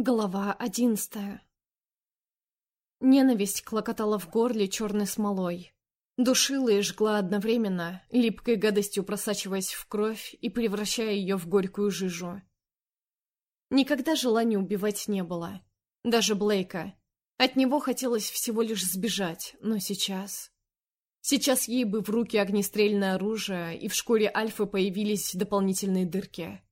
Глава одиннадцатая Ненависть клокотала в горле черной смолой. Душила и жгла одновременно, липкой гадостью просачиваясь в кровь и превращая ее в горькую жижу. Никогда желания убивать не было. Даже Блейка. От него хотелось всего лишь сбежать, но сейчас... Сейчас ей бы в руки огнестрельное оружие, и в шкуре Альфы появились дополнительные дырки.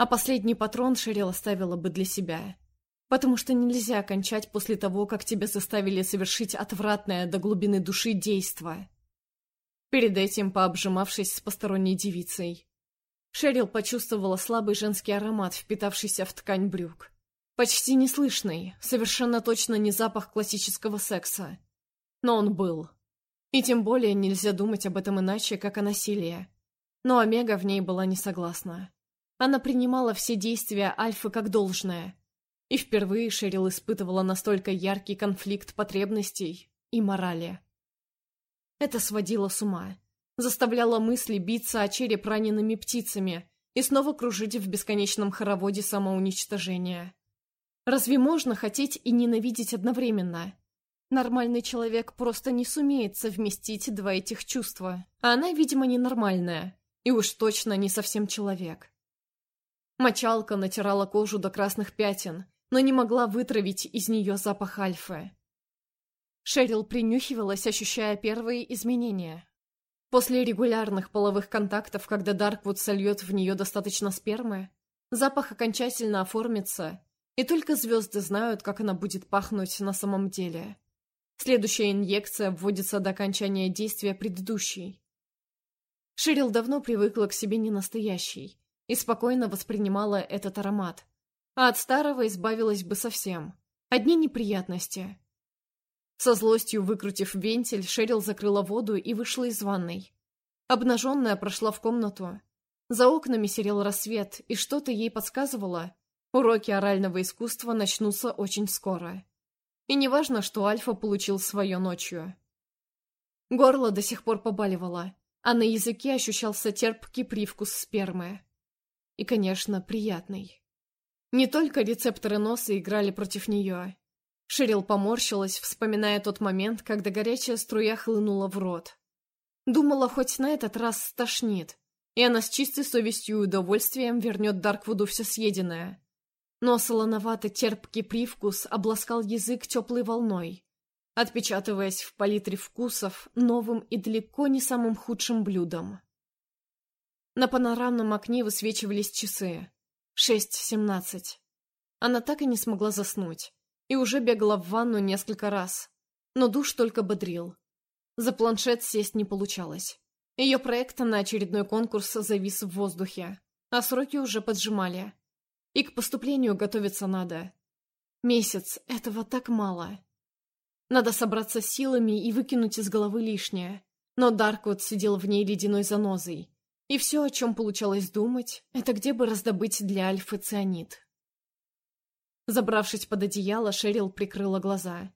А последний патрон Шерил оставила бы для себя. Потому что нельзя кончать после того, как тебя заставили совершить отвратное до глубины души действо. Перед этим пообжимавшись с посторонней девицей. Шерил почувствовала слабый женский аромат, впитавшийся в ткань брюк. Почти неслышный, совершенно точно не запах классического секса. Но он был. И тем более нельзя думать об этом иначе, как о насилии. Но Омега в ней была не согласна. Она принимала все действия Альфы как должное. И впервые Шерил испытывала настолько яркий конфликт потребностей и морали. Это сводило с ума. Заставляло мысли биться о череп ранеными птицами и снова кружить в бесконечном хороводе самоуничтожения. Разве можно хотеть и ненавидеть одновременно? Нормальный человек просто не сумеет совместить два этих чувства. А она, видимо, ненормальная. И уж точно не совсем человек. Мочалка натирала кожу до красных пятен, но не могла вытравить из нее запах альфы. Шерил принюхивалась, ощущая первые изменения. После регулярных половых контактов, когда Дарквуд сольет в нее достаточно спермы, запах окончательно оформится, и только звезды знают, как она будет пахнуть на самом деле. Следующая инъекция вводится до окончания действия предыдущей. Шерил давно привыкла к себе ненастоящей, и спокойно воспринимала этот аромат. А от старого избавилась бы совсем. Одни неприятности. Со злостью выкрутив вентиль, Шерил закрыла воду и вышла из ванной. Обнаженная прошла в комнату. За окнами серел рассвет, и что-то ей подсказывало. Уроки орального искусства начнутся очень скоро. И неважно, что Альфа получил свое ночью. Горло до сих пор побаливало, а на языке ощущался терпкий привкус спермы. И, конечно, приятный. Не только рецепторы носа играли против нее. Шерил поморщилась, вспоминая тот момент, когда горячая струя хлынула в рот. Думала, хоть на этот раз стошнит, и она с чистой совестью и удовольствием вернет Дарквуду все съеденное. Но солоновато-терпкий привкус обласкал язык теплой волной, отпечатываясь в палитре вкусов новым и далеко не самым худшим блюдом. На панорамном окне высвечивались часы. Шесть семнадцать. Она так и не смогла заснуть. И уже бегала в ванну несколько раз. Но душ только бодрил. За планшет сесть не получалось. Ее проект на очередной конкурс завис в воздухе. А сроки уже поджимали. И к поступлению готовиться надо. Месяц — этого так мало. Надо собраться силами и выкинуть из головы лишнее. Но Дарквуд сидел в ней ледяной занозой и все, о чем получалось думать, это где бы раздобыть для Альфы цианид. Забравшись под одеяло, Шерил прикрыла глаза.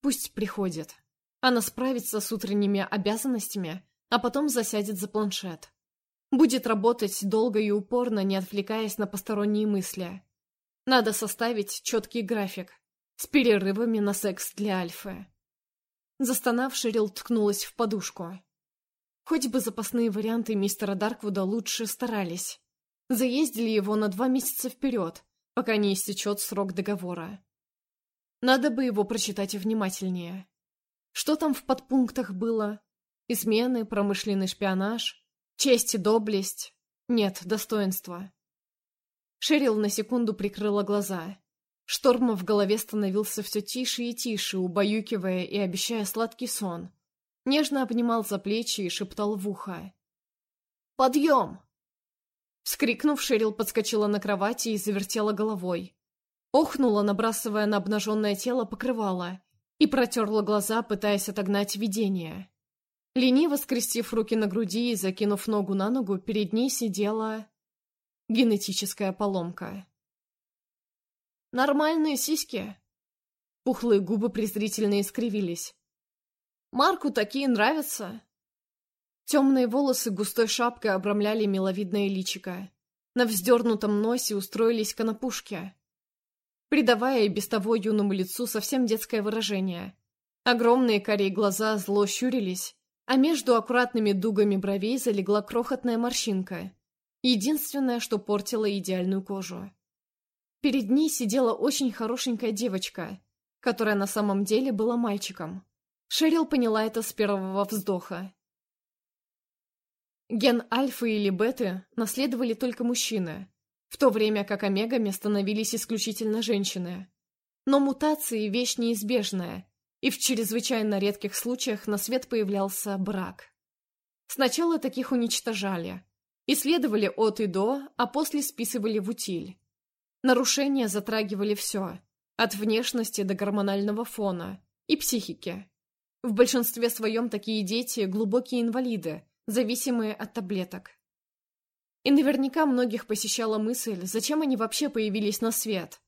Пусть приходит. Она справится с утренними обязанностями, а потом засядет за планшет. Будет работать долго и упорно, не отвлекаясь на посторонние мысли. Надо составить четкий график, с перерывами на секс для Альфы. Застонав, Шерил ткнулась в подушку. Хоть бы запасные варианты мистера Дарквуда лучше старались. Заездили его на два месяца вперед, пока не истечет срок договора. Надо бы его прочитать внимательнее. Что там в подпунктах было? Измены, промышленный шпионаж, честь и доблесть? Нет, достоинство. Шерил на секунду прикрыла глаза. Шторм в голове становился все тише и тише, убаюкивая и обещая сладкий сон — Нежно обнимал за плечи и шептал в ухо. «Подъем!» Вскрикнув, Шерил подскочила на кровати и завертела головой. Охнула, набрасывая на обнаженное тело покрывало, и протерла глаза, пытаясь отогнать видение. Лениво скрестив руки на груди и закинув ногу на ногу, перед ней сидела... генетическая поломка. «Нормальные сиськи!» Пухлые губы презрительно искривились. Марку такие нравятся. Темные волосы густой шапкой обрамляли миловидное личико. На вздернутом носе устроились конопушки, придавая и без того юному лицу совсем детское выражение. Огромные карие глаза зло щурились, а между аккуратными дугами бровей залегла крохотная морщинка. Единственное, что портило идеальную кожу. Перед ней сидела очень хорошенькая девочка, которая на самом деле была мальчиком. Шерил поняла это с первого вздоха. Ген альфа или беты наследовали только мужчины, в то время как омегами становились исключительно женщины. Но мутации – вещь неизбежная, и в чрезвычайно редких случаях на свет появлялся брак. Сначала таких уничтожали, исследовали от и до, а после списывали в утиль. Нарушения затрагивали все, от внешности до гормонального фона и психики. В большинстве своем такие дети – глубокие инвалиды, зависимые от таблеток. И наверняка многих посещала мысль, зачем они вообще появились на свет,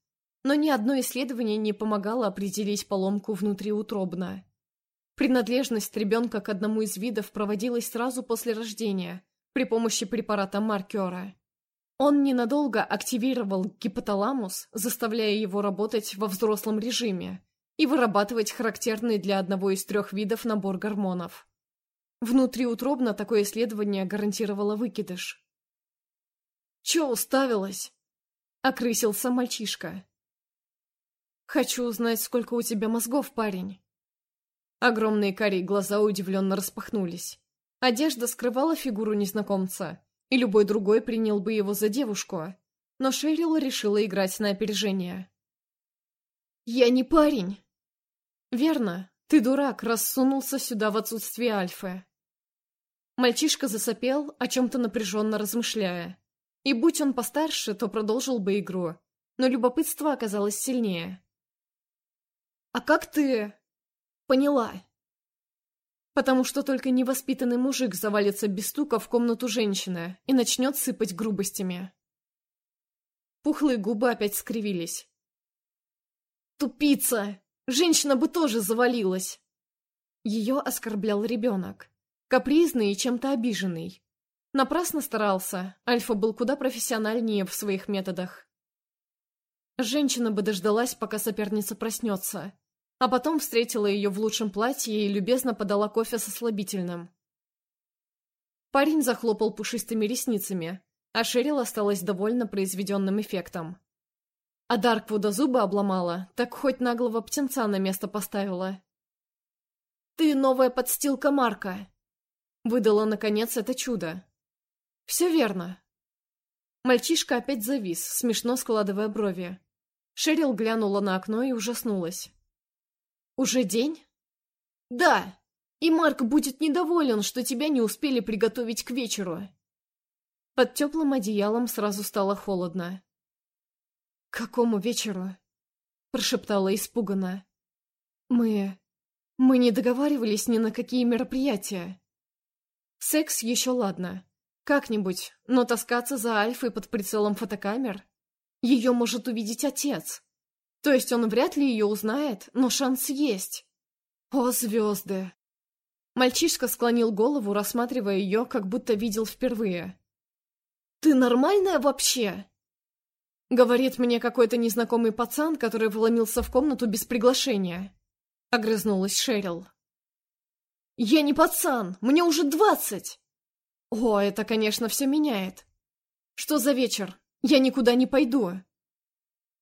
но ни одно исследование не помогало определить поломку внутриутробно. Принадлежность ребенка к одному из видов проводилась сразу после рождения при помощи препарата маркера. Он ненадолго активировал гипоталамус, заставляя его работать во взрослом режиме и вырабатывать характерный для одного из трех видов набор гормонов. Внутриутробно такое исследование гарантировало выкидыш. «Чё уставилась?» — окрысился мальчишка. «Хочу узнать, сколько у тебя мозгов, парень». Огромные карие глаза удивленно распахнулись. Одежда скрывала фигуру незнакомца, и любой другой принял бы его за девушку. Но Шерил решила играть на опережение. «Я не парень!» «Верно, ты дурак, раз сунулся сюда в отсутствие Альфы». Мальчишка засопел, о чем-то напряженно размышляя. И будь он постарше, то продолжил бы игру, но любопытство оказалось сильнее. «А как ты...» «Поняла». Потому что только невоспитанный мужик завалится без стука в комнату женщины и начнет сыпать грубостями. Пухлые губы опять скривились. «Тупица! Женщина бы тоже завалилась!» Ее оскорблял ребенок. Капризный и чем-то обиженный. Напрасно старался, Альфа был куда профессиональнее в своих методах. Женщина бы дождалась, пока соперница проснется, а потом встретила ее в лучшем платье и любезно подала кофе со слабительным. Парень захлопал пушистыми ресницами, а Шерил осталась довольна произведенным эффектом. А Дарквуда зубы обломала, так хоть наглого птенца на место поставила. «Ты новая подстилка Марка!» Выдала, наконец, это чудо. «Все верно». Мальчишка опять завис, смешно складывая брови. Шерил глянула на окно и ужаснулась. «Уже день?» «Да, и Марк будет недоволен, что тебя не успели приготовить к вечеру». Под теплым одеялом сразу стало холодно. «К какому вечеру?» — прошептала испуганно. «Мы... мы не договаривались ни на какие мероприятия». «Секс еще ладно. Как-нибудь, но таскаться за Альфой под прицелом фотокамер? Ее может увидеть отец. То есть он вряд ли ее узнает, но шанс есть. О, звезды! Мальчишка склонил голову, рассматривая ее, как будто видел впервые. «Ты нормальная вообще?» Говорит мне какой-то незнакомый пацан, который вломился в комнату без приглашения. Огрызнулась Шерил. «Я не пацан, мне уже двадцать!» «О, это, конечно, все меняет. Что за вечер? Я никуда не пойду».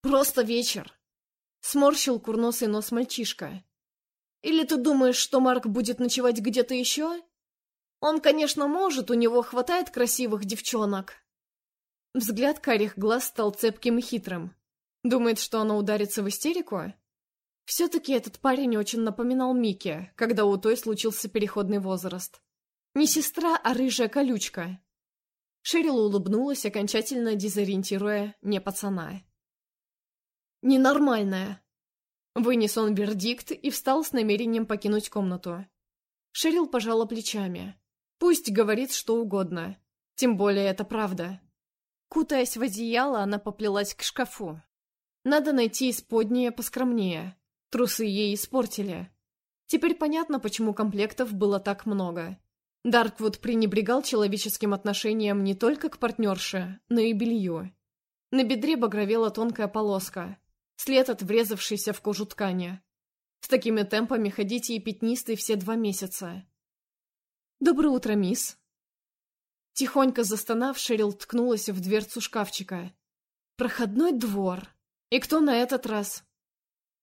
«Просто вечер. Сморщил курносый нос мальчишка. «Или ты думаешь, что Марк будет ночевать где-то еще? Он, конечно, может, у него хватает красивых девчонок». Взгляд карих глаз стал цепким и хитрым. Думает, что она ударится в истерику? Все-таки этот парень очень напоминал Микки, когда у той случился переходный возраст. Не сестра, а рыжая колючка. Шерил улыбнулась, окончательно дезориентируя не пацана. «Ненормальная!» Вынес он вердикт и встал с намерением покинуть комнату. Шерил пожала плечами. Пусть говорит что угодно. Тем более это правда. Кутаясь в одеяло, она поплелась к шкафу. Надо найти исподнее поскромнее. Трусы ей испортили. Теперь понятно, почему комплектов было так много. Дарквуд пренебрегал человеческим отношением не только к партнерше, но и белью. На бедре багровела тонкая полоска, след от врезавшейся в кожу ткани. С такими темпами ходите и пятнистый все два месяца. «Доброе утро, мисс!» Тихонько застонав, Шерил ткнулась в дверцу шкафчика. «Проходной двор. И кто на этот раз?»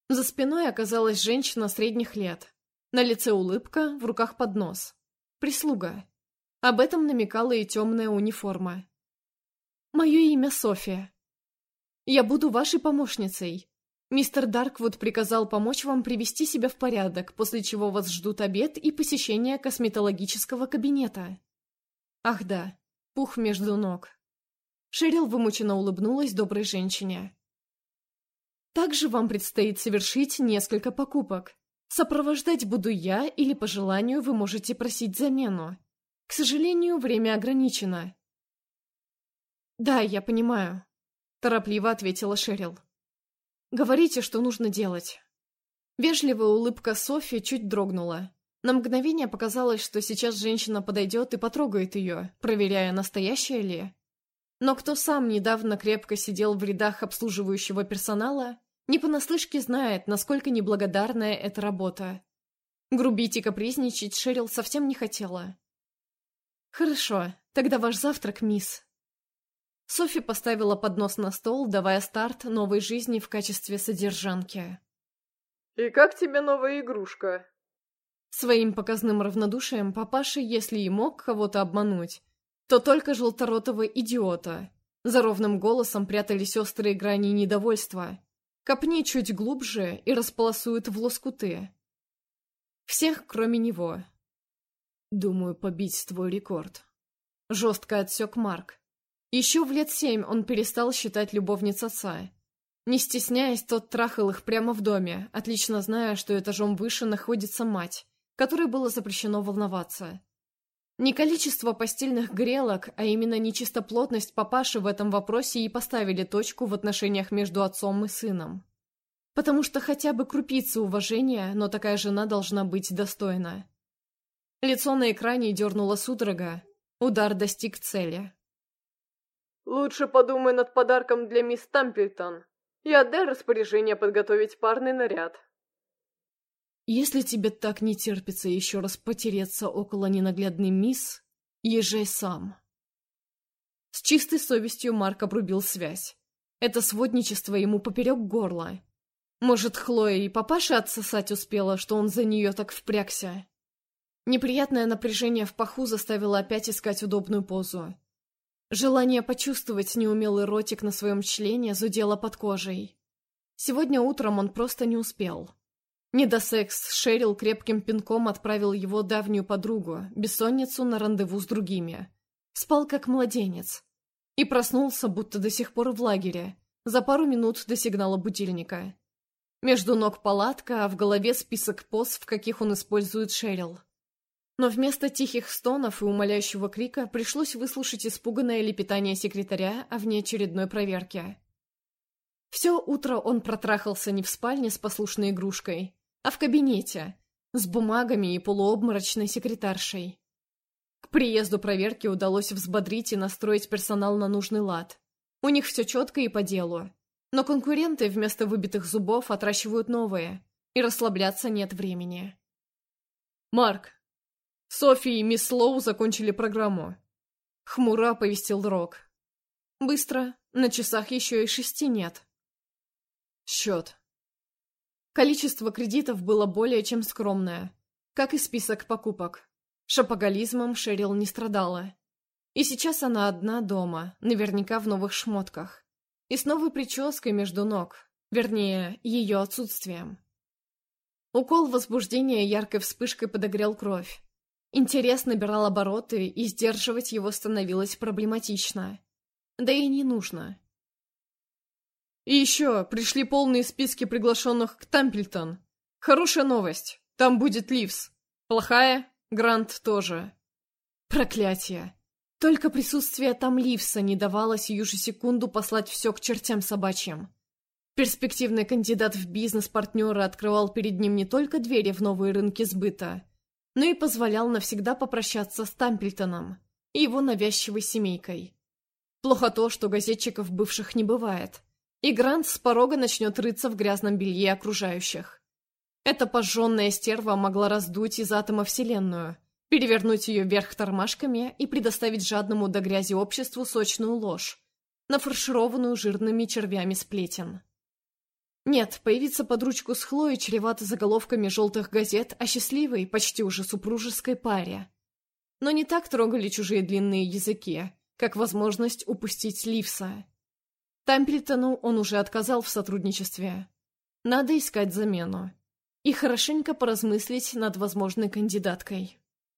За спиной оказалась женщина средних лет. На лице улыбка, в руках поднос. Прислуга. Об этом намекала и темная униформа. «Мое имя София. Я буду вашей помощницей. Мистер Дарквуд приказал помочь вам привести себя в порядок, после чего вас ждут обед и посещение косметологического кабинета». «Ах да, пух между ног». Шерил вымученно улыбнулась доброй женщине. «Также вам предстоит совершить несколько покупок. Сопровождать буду я или по желанию вы можете просить замену. К сожалению, время ограничено. Да, я понимаю, торопливо ответила Шерил. Говорите, что нужно делать. Вежливая улыбка Софи чуть дрогнула. На мгновение показалось, что сейчас женщина подойдет и потрогает ее, проверяя, настоящая ли. Но кто сам недавно крепко сидел в рядах обслуживающего персонала, не понаслышке знает, насколько неблагодарная эта работа. Грубить и капризничать Шерил совсем не хотела. «Хорошо, тогда ваш завтрак, мисс». Софи поставила поднос на стол, давая старт новой жизни в качестве содержанки. «И как тебе новая игрушка?» Своим показным равнодушием папаша, если и мог кого-то обмануть, то только желторотого идиота. За ровным голосом прятались острые грани недовольства. Копни чуть глубже и располосует в лоскуты. Всех, кроме него. Думаю, побить твой рекорд. Жестко отсек Марк. Еще в лет семь он перестал считать любовниц отца. Не стесняясь, тот трахал их прямо в доме, отлично зная, что этажом выше находится мать, которой было запрещено волноваться. Не количество постельных грелок, а именно нечистоплотность папаши в этом вопросе и поставили точку в отношениях между отцом и сыном. Потому что хотя бы крупицы уважения, но такая жена должна быть достойна. Лицо на экране дернуло судорога. Удар достиг цели. «Лучше подумай над подарком для мисс Тампельтон и отдай распоряжение подготовить парный наряд», если тебе так не терпится еще раз потереться около ненаглядной мисс, езжай сам. С чистой совестью Марк обрубил связь. Это сводничество ему поперек горла. Может, Хлоя и папаша отсосать успела, что он за нее так впрягся? Неприятное напряжение в паху заставило опять искать удобную позу. Желание почувствовать неумелый ротик на своем члене зудело под кожей. Сегодня утром он просто не успел. Недосекс Шерил крепким пинком отправил его давнюю подругу, бессонницу, на рандеву с другими. Спал как младенец. И проснулся, будто до сих пор в лагере, за пару минут до сигнала будильника. Между ног палатка, а в голове список поз, в каких он использует Шерил. Но вместо тихих стонов и умоляющего крика пришлось выслушать испуганное лепетание секретаря о внеочередной проверке. Все утро он протрахался не в спальне с послушной игрушкой, а в кабинете, с бумагами и полуобморочной секретаршей. К приезду проверки удалось взбодрить и настроить персонал на нужный лад. У них все четко и по делу. Но конкуренты вместо выбитых зубов отращивают новые, и расслабляться нет времени. «Марк, Софи и мисс Лоу закончили программу», — хмуро оповестил Рок. «Быстро, на часах еще и шести нет». «Счет», Количество кредитов было более чем скромное, как и список покупок. Шапоголизмом Шерил не страдала. И сейчас она одна дома, наверняка в новых шмотках. И с новой прической между ног, вернее, ее отсутствием. Укол возбуждения яркой вспышкой подогрел кровь. Интерес набирал обороты, и сдерживать его становилось проблематично. Да и не нужно. И еще пришли полные списки приглашенных к Тампельтон. Хорошая новость. Там будет Ливс. Плохая? Грант тоже. Проклятие. Только присутствие там Ливса не давало сию же секунду послать все к чертям собачьим. Перспективный кандидат в бизнес-партнеры открывал перед ним не только двери в новые рынки сбыта, но и позволял навсегда попрощаться с Тампельтоном и его навязчивой семейкой. Плохо то, что газетчиков бывших не бывает, и Грант с порога начнет рыться в грязном белье окружающих. Эта пожженная стерва могла раздуть из атома Вселенную, перевернуть ее вверх тормашками и предоставить жадному до грязи обществу сочную ложь, нафаршированную жирными червями сплетен. Нет, появиться под ручку с Хлоей чревато заголовками желтых газет о счастливой, почти уже супружеской паре. Но не так трогали чужие длинные языки, как возможность упустить Ливса. Тампельтону он уже отказал в сотрудничестве. Надо искать замену. И хорошенько поразмыслить над возможной кандидаткой.